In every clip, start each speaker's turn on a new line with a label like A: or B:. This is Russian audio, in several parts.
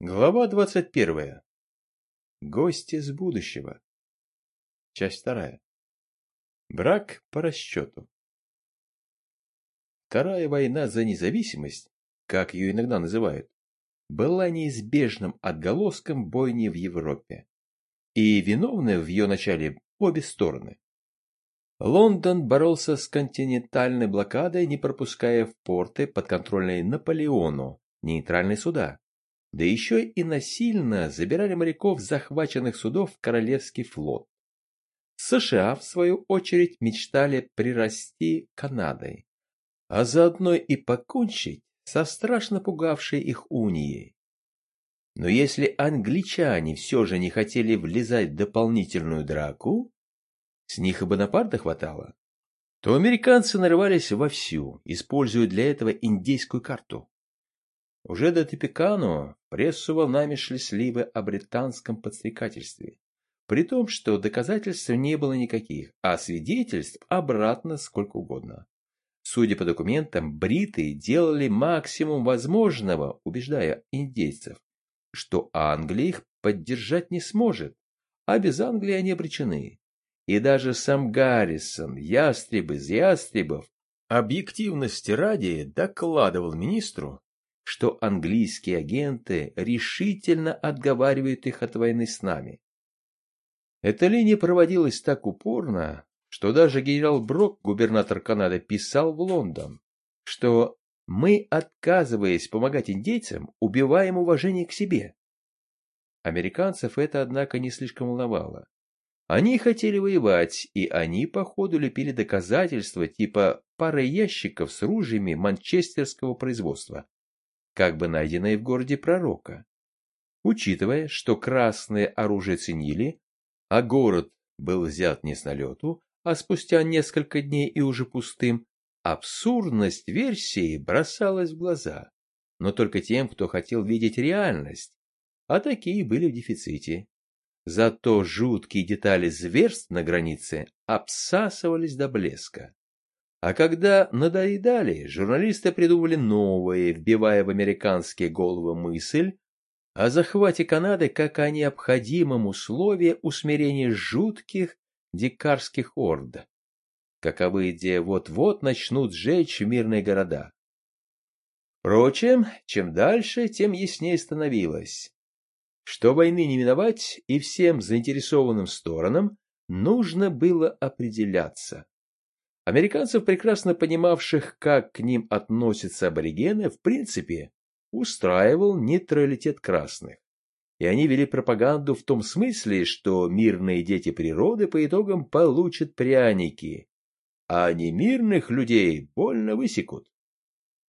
A: Глава двадцать первая. Гости с будущего. Часть вторая. Брак по расчету. Вторая война за независимость, как ее иногда называют, была неизбежным отголоском бойни в Европе. И виновны в ее начале обе стороны. Лондон боролся с континентальной блокадой, не пропуская в порты подконтрольные Наполеону нейтральные суда да еще и насильно забирали моряков захваченных судов в Королевский флот. США, в свою очередь, мечтали прирасти Канадой, а заодно и покончить со страшно пугавшей их унией. Но если англичане все же не хотели влезать в дополнительную драку, с них и Бонапарта хватало, то американцы нарывались вовсю, используя для этого индейскую карту. Уже до Топикано прессу волнами шли сливы о британском подстрекательстве. При том, что доказательств не было никаких, а свидетельств обратно сколько угодно. Судя по документам, бриты делали максимум возможного, убеждая индейцев, что Англия их поддержать не сможет, а без Англии они обречены. И даже сам Гаррисон, ястреб из ястребов, объективности ради докладывал министру, что английские агенты решительно отговаривают их от войны с нами. Эта линия проводилась так упорно, что даже генерал Брок, губернатор Канады, писал в Лондон, что мы, отказываясь помогать индейцам, убиваем уважение к себе. Американцев это, однако, не слишком волновало. Они хотели воевать, и они, походу, лепили доказательства типа пары ящиков с ружьями манчестерского производства, как бы найденное в городе пророка. Учитывая, что красные оружие ценили, а город был взят не с налету, а спустя несколько дней и уже пустым, абсурдность версии бросалась в глаза, но только тем, кто хотел видеть реальность, а такие были в дефиците. Зато жуткие детали зверств на границе обсасывались до блеска. А когда надоедали, журналисты придумали новые, вбивая в американские головы мысль о захвате Канады как о необходимом условии усмирения жутких дикарских орд, каковы где вот-вот начнут сжечь мирные города. Впрочем, чем дальше, тем яснее становилось, что войны не миновать, и всем заинтересованным сторонам нужно было определяться Американцев, прекрасно понимавших, как к ним относятся аборигены, в принципе, устраивал нейтралитет красных. И они вели пропаганду в том смысле, что мирные дети природы по итогам получат пряники, а немирных людей больно высекут.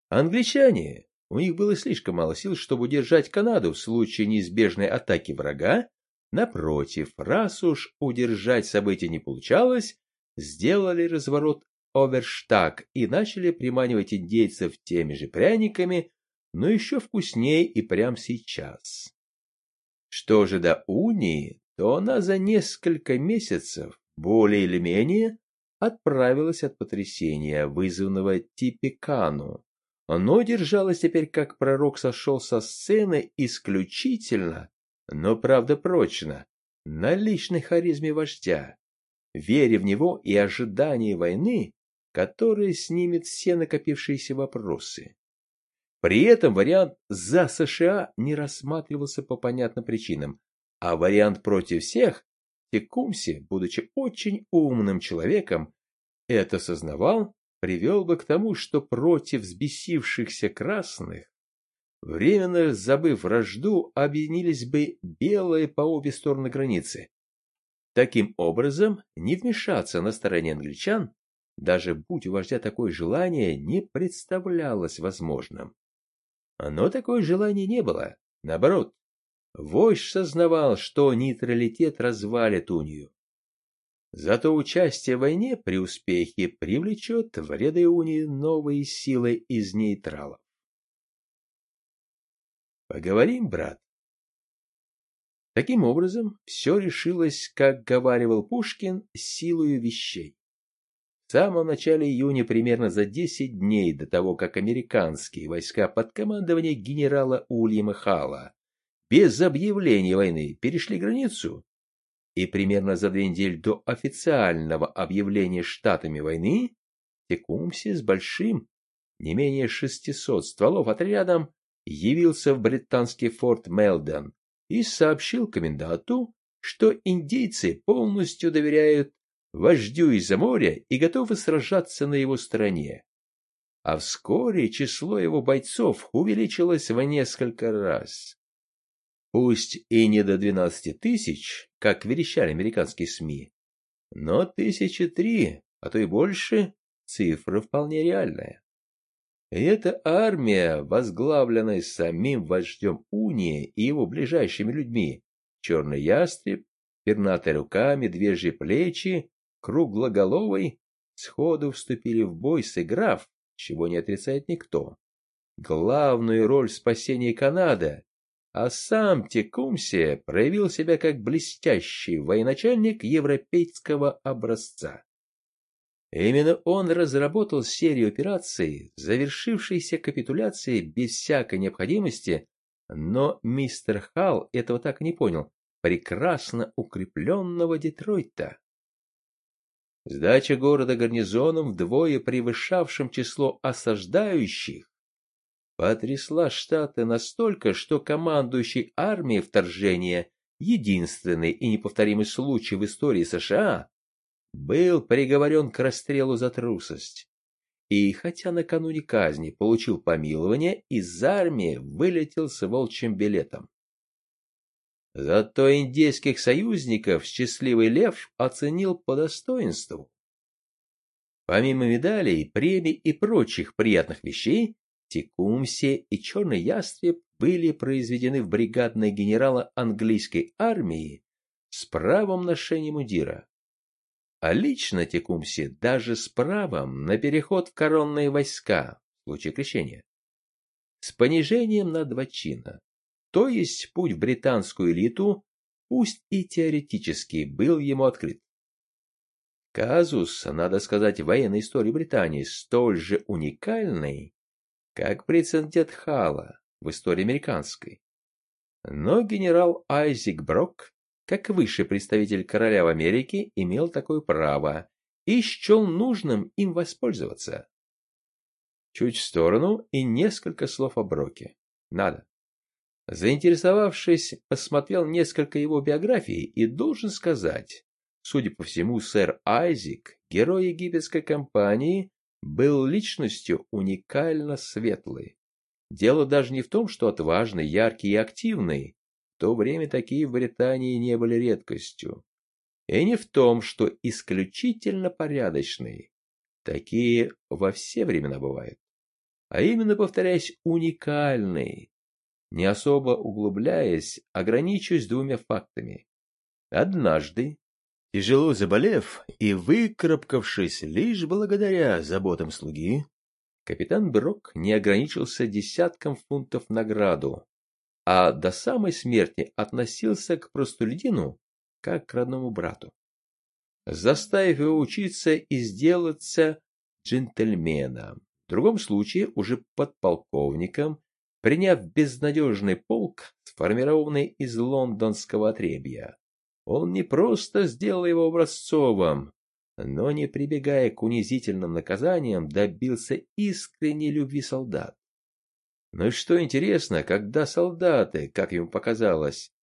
A: Англичане, у них было слишком мало сил, чтобы удержать Канаду в случае неизбежной атаки врага, напротив, раз уж удержать события не получалось, сделали разворот оверштаг и начали приманивать индейцев теми же пряниками, но еще вкуснее и прямо сейчас. Что же до унии, то она за несколько месяцев, более или менее, отправилась от потрясения, вызванного Типикану, но держалась теперь, как пророк сошел со сцены, исключительно, но правда прочно, на личной харизме вождя веря в него и ожидания войны, которая снимет все накопившиеся вопросы. При этом вариант «за США» не рассматривался по понятным причинам, а вариант «против всех» Текумси, будучи очень умным человеком, это сознавал, привел бы к тому, что против взбесившихся красных, временно забыв вражду, объединились бы белые по обе стороны границы, Таким образом, не вмешаться на стороне англичан, даже будь у вождя такое желание, не представлялось возможным. Но такое желание не было. Наоборот, вождь сознавал, что нейтралитет развалит унию. Зато участие в войне при успехе привлечет в ряды унии новые силы из нейтралов. Поговорим, брат, Таким образом, все решилось, как говаривал Пушкин, силою вещей. В самом начале июня, примерно за 10 дней до того, как американские войска под командованием генерала Ульяма Хала без объявления войны перешли границу, и примерно за две недели до официального объявления штатами войны Текумси с большим, не менее 600 стволов отрядом, явился в британский форт Мелдон и сообщил коменданту, что индейцы полностью доверяют вождю из-за моря и готовы сражаться на его стороне. А вскоре число его бойцов увеличилось в несколько раз. Пусть и не до 12 тысяч, как верещали американские СМИ, но тысячи три, а то и больше, цифра вполне реальная. И эта армия, возглавленная самим вождем Унии и его ближайшими людьми, черный ястреб, пернатая рука, медвежьи плечи, круглоголовый, сходу вступили в бой, сыграв, чего не отрицает никто, главную роль в спасении Канады, а сам Текумсе проявил себя как блестящий военачальник европейского образца. Именно он разработал серию операций, завершившейся капитуляцией без всякой необходимости, но мистер Халл этого так и не понял, прекрасно укрепленного Детройта. Сдача города гарнизоном, вдвое превышавшим число осаждающих, потрясла Штаты настолько, что командующий армией вторжения, единственный и неповторимый случай в истории США, был приговорен к расстрелу за трусость. И хотя накануне казни получил помилование, из армии вылетел с волчьим билетом. Зато индейских союзников счастливый лев оценил по достоинству. Помимо медалей, премий и прочих приятных вещей, Текумсе и Черный Ястреб были произведены в бригадные генерала английской армии с правом ношения мундира. А лично Текумсе даже с правом на переход в коронные войска в случае крещения. С понижением на два чина. То есть путь в британскую элиту, пусть и теоретически, был ему открыт. Казус, надо сказать, в военной истории Британии столь же уникальный, как прецедент Хала в истории американской. Но генерал Айзек Брок, как высший представитель короля в Америке, имел такое право и счел нужным им воспользоваться. Чуть в сторону и несколько слов о Броке. Надо. Заинтересовавшись, посмотрел несколько его биографий и должен сказать, судя по всему, сэр Айзик, герой египетской кампании, был личностью уникально светлой. Дело даже не в том, что отважный, яркий и активный. То время такие в Британии не были редкостью. И не в том, что исключительно порядочный. Такие во все времена бывают. А именно, повторяюсь, уникальный, не особо углубляясь, ограничусь двумя фактами. Однажды, тяжело заболев и выкарабкавшись лишь благодаря заботам слуги, капитан Брок не ограничился десятком фунтов награду, а до самой смерти относился к простолюдину как к родному брату. Заставив его учиться и сделаться джентльменом, в другом случае уже подполковником Приняв безнадежный полк, сформированный из лондонского отребья, он не просто сделал его образцовым, но, не прибегая к унизительным наказаниям, добился искренней любви солдат. Но что интересно, когда солдаты, как ему показалось,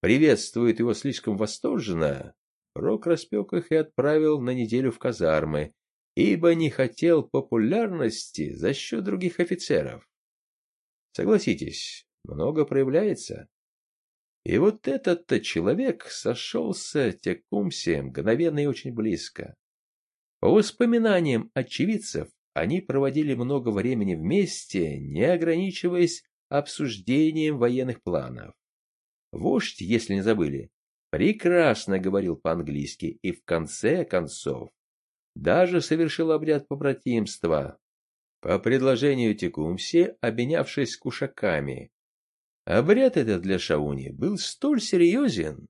A: приветствуют его слишком восторженно, Рок распек их и отправил на неделю в казармы, ибо не хотел популярности за счет других офицеров. Согласитесь, много проявляется. И вот этот-то человек сошелся Текумсе мгновенно и очень близко. По воспоминаниям очевидцев, они проводили много времени вместе, не ограничиваясь обсуждением военных планов. Вождь, если не забыли, прекрасно говорил по-английски и в конце концов даже совершил обряд побратимства, по предложению Текумси, обменявшись кушаками. Обряд этот для Шауни был столь серьезен,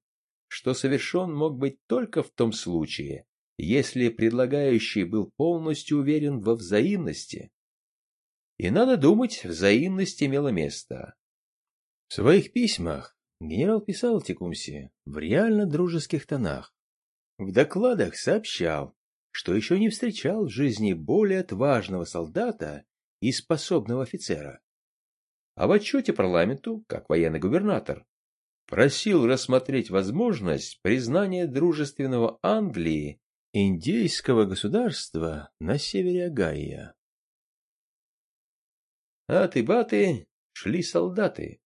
A: что совершен мог быть только в том случае, если предлагающий был полностью уверен во взаимности. И надо думать, взаимность имела место. В своих письмах генерал писал Текумси в реально дружеских тонах. В докладах сообщал, что еще не встречал в жизни более отважного солдата и способного офицера. А в отчете парламенту, как военный губернатор, просил рассмотреть возможность признания дружественного Англии индейского государства на севере Агая. Аты-баты шли солдаты.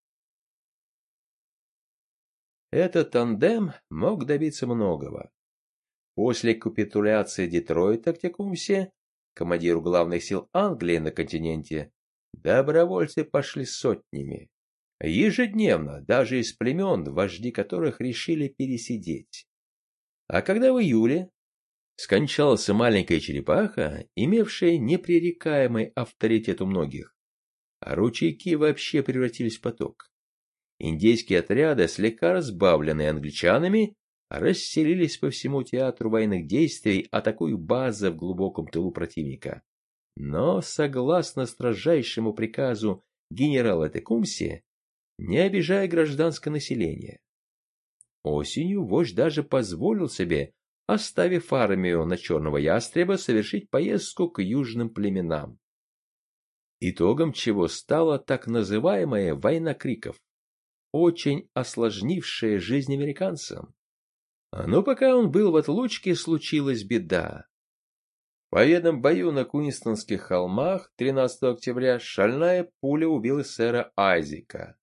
A: Этот тандем мог добиться многого. После капитуляции Детройта к Текумсе, командиру главных сил Англии на континенте, добровольцы пошли сотнями. Ежедневно, даже из племен, вожди которых решили пересидеть. А когда в июле скончался маленькая черепаха, имевшая непререкаемый авторитет у многих, а ручейки вообще превратились в поток. Индейские отряды, слегка разбавленные англичанами, расселились по всему театру военных действий, атакуя базы в глубоком тылу противника. Но, согласно строжайшему приказу генерала Текумси, не обижая гражданское население. Осенью вождь даже позволил себе, оставив армию на Черного Ястреба, совершить поездку к южным племенам. Итогом чего стала так называемая «война криков», очень осложнившая жизнь американцам. Но пока он был в отлучке, случилась беда. В победном бою на Куинстонских холмах 13 октября шальная пуля убила сэра Айзека.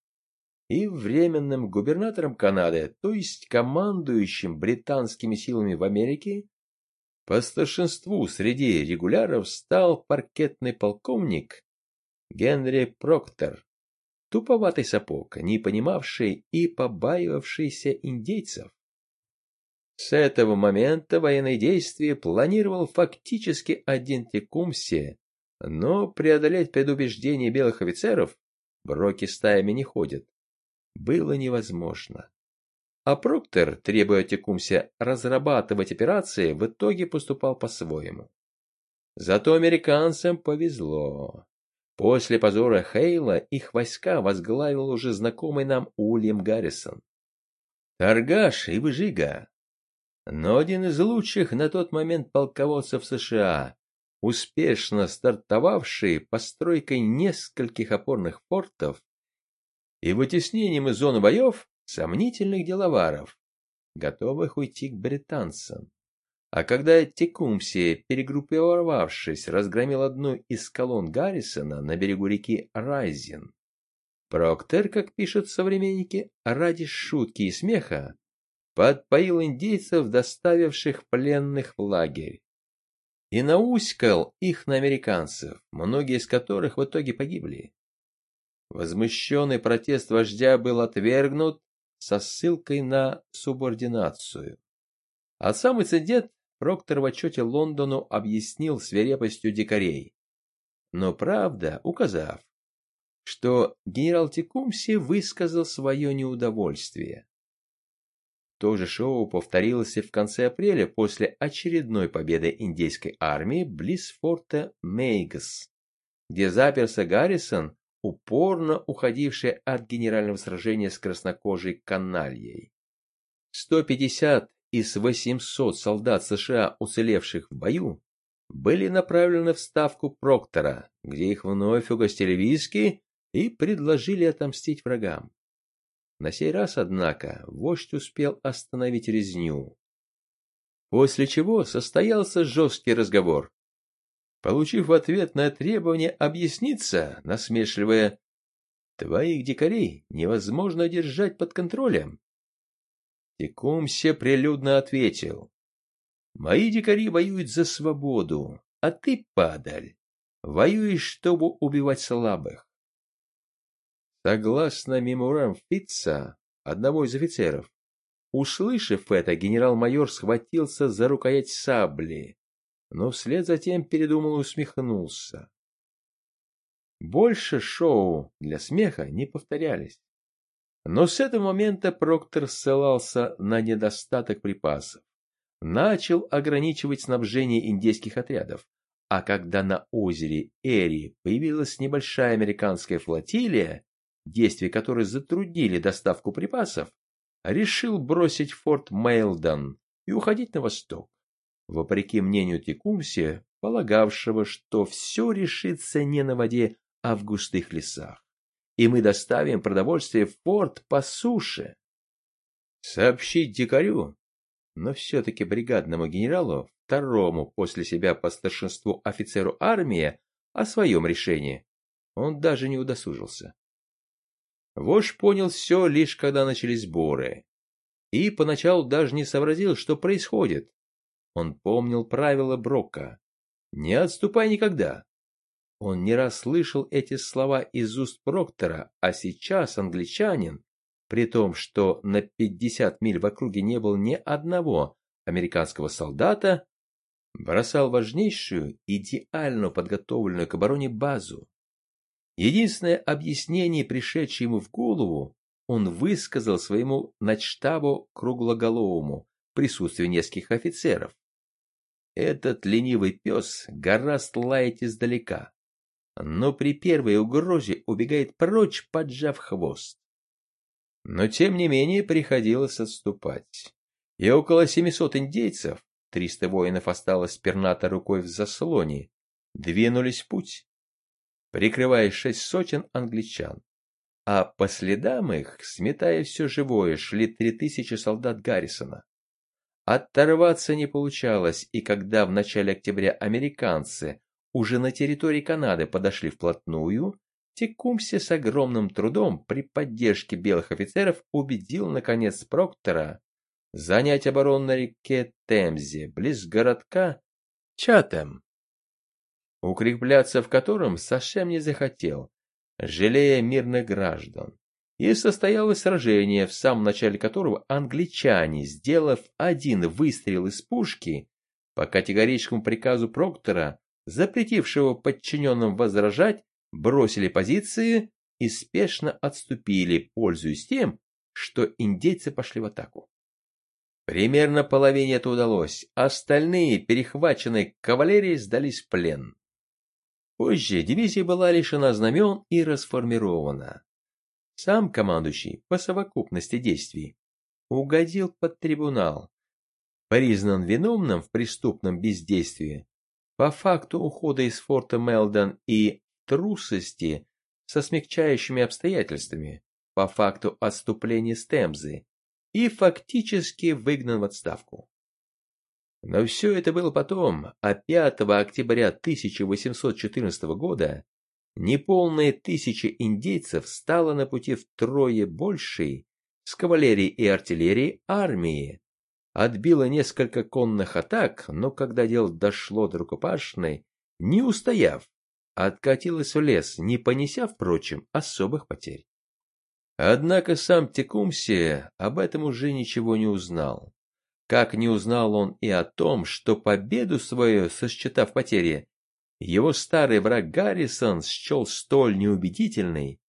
A: И временным губернатором Канады, то есть командующим британскими силами в Америке, по старшинству среди регуляров стал паркетный полковник Генри Проктор, туповатый сапог, не понимавший и побаивавшийся индейцев. С этого момента военные действия планировал фактически один Текумсе, но преодолеть предубеждение белых офицеров Броки стаями не ходят. Было невозможно. А Проктор, требуя Текумсе разрабатывать операции, в итоге поступал по-своему. Зато американцам повезло. После позора Хейла их войска возглавил уже знакомый нам Ульям Гаррисон. Торгаш и Выжига но один из лучших на тот момент полководцев США, успешно стартовавший постройкой нескольких опорных портов и вытеснением из зоны боев сомнительных деловаров, готовых уйти к британцам. А когда Текумси, перегруппировавшись, разгромил одну из колонн Гаррисона на берегу реки Райзин, Проктер, как пишут современники, ради шутки и смеха, подпоил индейцев, доставивших пленных в лагерь, и науськал их на американцев, многие из которых в итоге погибли. Возмущенный протест вождя был отвергнут со ссылкой на субординацию. А сам инцидент Проктор в отчете Лондону объяснил свирепостью дикарей, но правда указав, что генерал Текумси высказал свое неудовольствие. То же шоу повторилось и в конце апреля после очередной победы индейской армии близ форта Мейгас, где заперся Гаррисон, упорно уходивший от генерального сражения с краснокожей канальей. 150 из 800 солдат США, уцелевших в бою, были направлены в ставку Проктора, где их вновь угостили виски и предложили отомстить врагам. На сей раз, однако, вождь успел остановить резню. После чего состоялся жесткий разговор. Получив в ответ на требование объясниться, насмешливая «Твоих дикарей невозможно держать под контролем», Текумсе прилюдно ответил «Мои дикари воюют за свободу, а ты, падаль, воюешь, чтобы убивать слабых. Согласно мемуарам Фитца, одного из офицеров, услышав это, генерал-майор схватился за рукоять сабли, но вслед за тем передумал и усмехнулся. Больше шоу для смеха не повторялись. Но с этого момента Проктор ссылался на недостаток припасов, начал ограничивать снабжение индейских отрядов, а когда на озере Эри появилась небольшая американская флотилия, действия которой затруднили доставку припасов, решил бросить форт Мейлдон и уходить на восток. Вопреки мнению Текумси, полагавшего, что все решится не на воде, а в густых лесах, и мы доставим продовольствие в форт по суше. Сообщить дикарю, но все-таки бригадному генералу, второму после себя по старшинству офицеру армии, о своем решении, он даже не удосужился. Вождь понял все, лишь когда начались сборы. И поначалу даже не сообразил, что происходит. Он помнил правила Брока. «Не отступай никогда». Он не раз слышал эти слова из уст Проктора, а сейчас англичанин, при том, что на 50 миль в округе не было ни одного американского солдата, бросал важнейшую, идеально подготовленную к обороне базу. Единственное объяснение, пришедшее ему в голову, он высказал своему начштабу круглоголовому в присутствии нескольких офицеров. Этот ленивый пес гораст лаять издалека, но при первой угрозе убегает прочь, поджав хвост. Но тем не менее приходилось отступать, и около семисот индейцев, триста воинов осталось перната рукой в заслоне, двинулись в путь прикрывая шесть сотен англичан. А по следам их, сметая все живое, шли три тысячи солдат Гаррисона. Оторваться не получалось, и когда в начале октября американцы уже на территории Канады подошли вплотную, Текумси с огромным трудом при поддержке белых офицеров убедил, наконец, Проктора занять оборону на реке Темзе, близ городка Чатем укрепляться в котором совсем не захотел, жалея мирных граждан. И состоялось сражение, в самом начале которого англичане, сделав один выстрел из пушки, по категорическому приказу Проктора, запретившего подчиненным возражать, бросили позиции и спешно отступили, пользуясь тем, что индейцы пошли в атаку. Примерно половине это удалось, остальные, перехваченные кавалерией, сдались в плен. Позже дивизия была лишена знамен и расформирована. Сам командующий по совокупности действий угодил под трибунал, признан виновным в преступном бездействии по факту ухода из форта Мелдон и трусости со смягчающими обстоятельствами по факту отступления с Темзы и фактически выгнан в отставку. Но все это было потом, а 5 октября 1814 года неполные тысячи индейцев стало на пути втрое большей с кавалерией и артиллерией армии. Отбило несколько конных атак, но когда дело дошло до рукопашной, не устояв, откатилась в лес, не понеся, впрочем, особых потерь. Однако сам Текумси об этом уже ничего не узнал. Как не узнал он и о том, что победу свою, сосчитав потери, его старый враг Гаррисон счел столь неубедительной,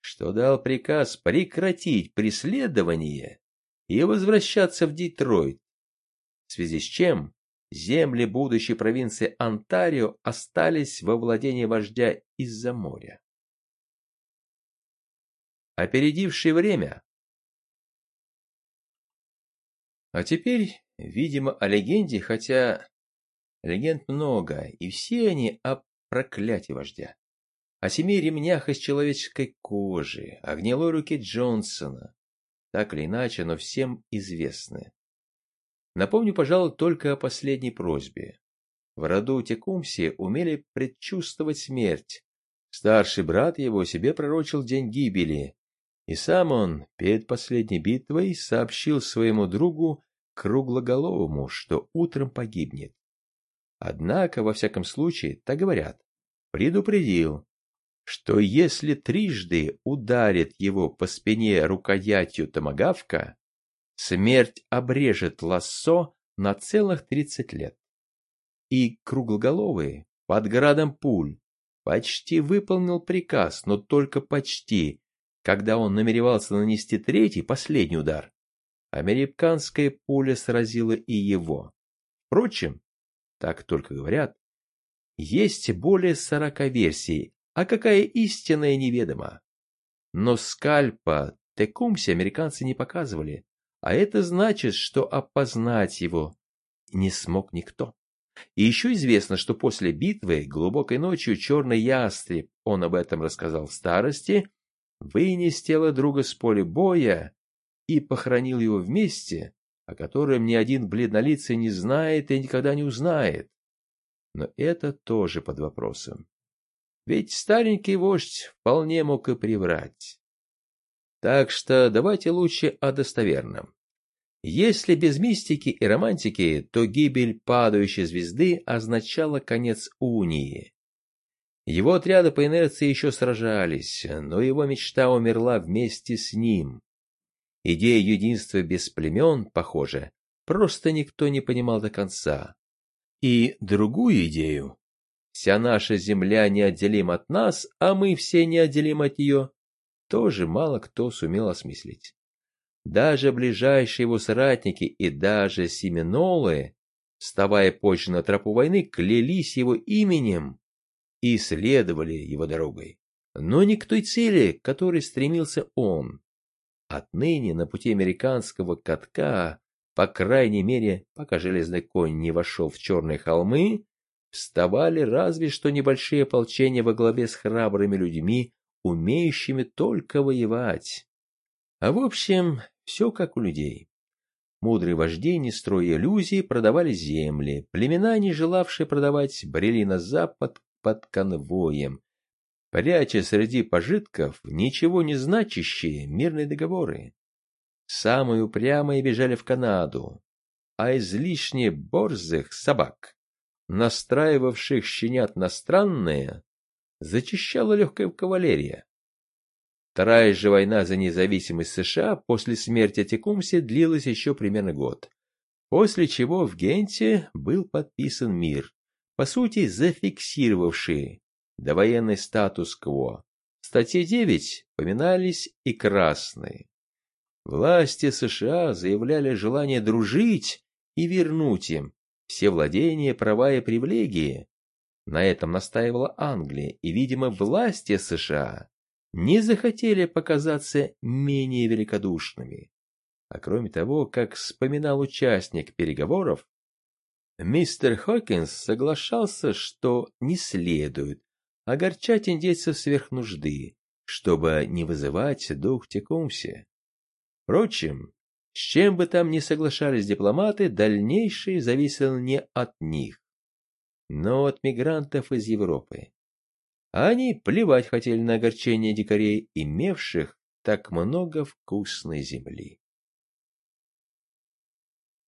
A: что дал приказ прекратить преследование и возвращаться в Детройт, в связи с чем земли будущей провинции Онтарио остались во владении вождя из-за моря. Опередивший время, А теперь, видимо, о легенде, хотя легенд много, и все они о проклятии вождя. О семи ремнях из человеческой кожи, о гнилой руке Джонсона. Так или иначе, но всем известны. Напомню, пожалуй, только о последней просьбе. В роду Текумси умели предчувствовать смерть. Старший брат его себе пророчил день гибели, и сам он перед последней битвой сообщил своему другу Круглоголовому, что утром погибнет. Однако, во всяком случае, так говорят, предупредил, что если трижды ударит его по спине рукоятью томагавка, смерть обрежет лассо на целых тридцать лет. И круглоголовый, под градом пуль, почти выполнил приказ, но только почти, когда он намеревался нанести третий, последний удар. Американская пуля сразила и его. Впрочем, так только говорят, есть более сорока версий, а какая истинная неведома. Но скальпа Текумсе американцы не показывали, а это значит, что опознать его не смог никто. И еще известно, что после битвы глубокой ночью черный ястреб, он об этом рассказал в старости, вынес тело друга с поля боя и похоронил его вместе, о котором ни один бледнолицый не знает и никогда не узнает. Но это тоже под вопросом. Ведь старенький вождь вполне мог и приврать. Так что давайте лучше о достоверном. Если без мистики и романтики, то гибель падающей звезды означала конец унии. Его отряды по инерции еще сражались, но его мечта умерла вместе с ним. Идея единства без племен, похоже, просто никто не понимал до конца. И другую идею «Вся наша земля неотделима от нас, а мы все неотделимы от ее» тоже мало кто сумел осмыслить. Даже ближайшие его соратники и даже семинолы, вставая позже на тропу войны, клялись его именем и следовали его дорогой, но не к той цели, к которой стремился он. Отныне на пути американского катка, по крайней мере, пока железный конь не вошел в черные холмы, вставали разве что небольшие ополчения во главе с храбрыми людьми, умеющими только воевать. А в общем, все как у людей. Мудрые вожди, не строя иллюзий, продавали земли. Племена, не желавшие продавать, брели на запад под конвоем, пряча среди пожитков ничего не значащие мирные договоры. Самые упрямые бежали в Канаду, а излишне борзых собак, настраивавших щенят на странное, зачищала легкая кавалерия. Вторая же война за независимость США после смерти Текумси длилась еще примерно год, после чего в Генте был подписан мир, по сути зафиксировавший довоенный статус-кво. В статье 9 поминались и красные. Власти США заявляли желание дружить и вернуть им все владения, права и привилегии. На этом настаивала Англия, и, видимо, власти США не захотели показаться менее великодушными. А кроме того, как вспоминал участник переговоров, мистер Хокинс соглашался, что не следует огорчать индейцев сверх нужды, чтобы не вызывать дух Текумси. Впрочем, с чем бы там ни соглашались дипломаты, дальнейшее зависело не от них, но от мигрантов из Европы они плевать хотели на огорчение дикарей, имевших так много вкусной земли.